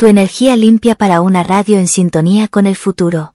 Tu energía limpia para una radio en sintonía con el futuro.